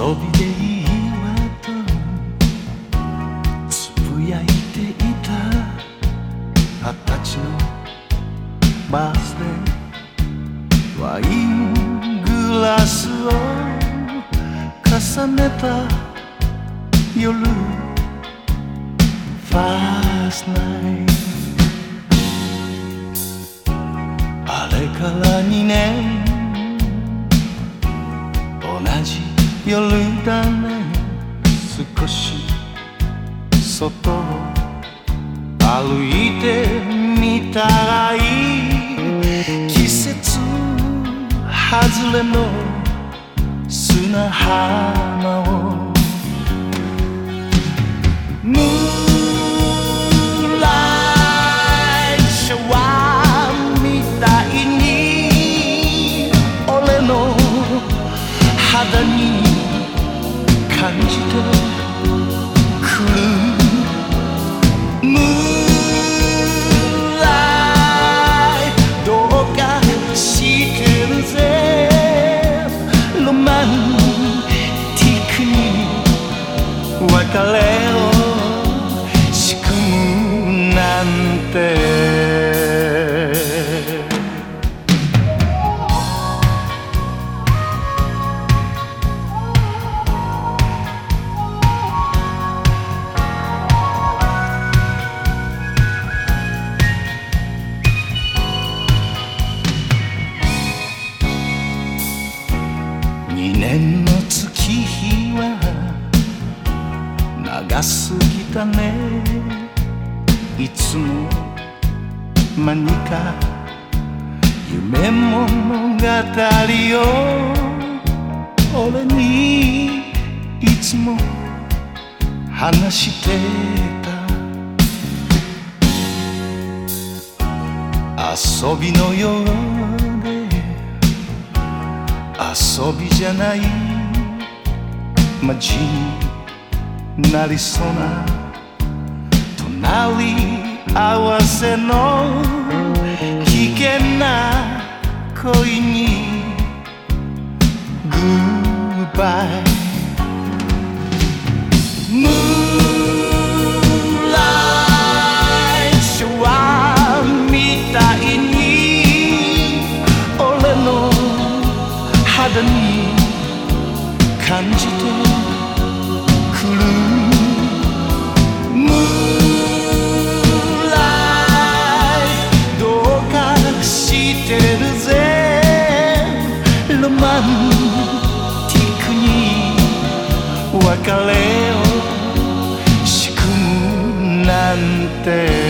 遊びでいいわとつぶやいていた二十歳のバースデーワイングラスを重ねた夜ファーストナイトあれから二年夜だね。少し外を歩いてみたらいい季節外れの砂浜を。ムーンライトシャワーみたいに俺の肌にれを仕組むなんて。二年の月日長すぎたね。いつも何か。夢物語を。俺にいつも話してた。遊びのようで。遊びじゃない。マジになりそうな隣り合わせの危険な恋にンティックに別れを仕組むなんて。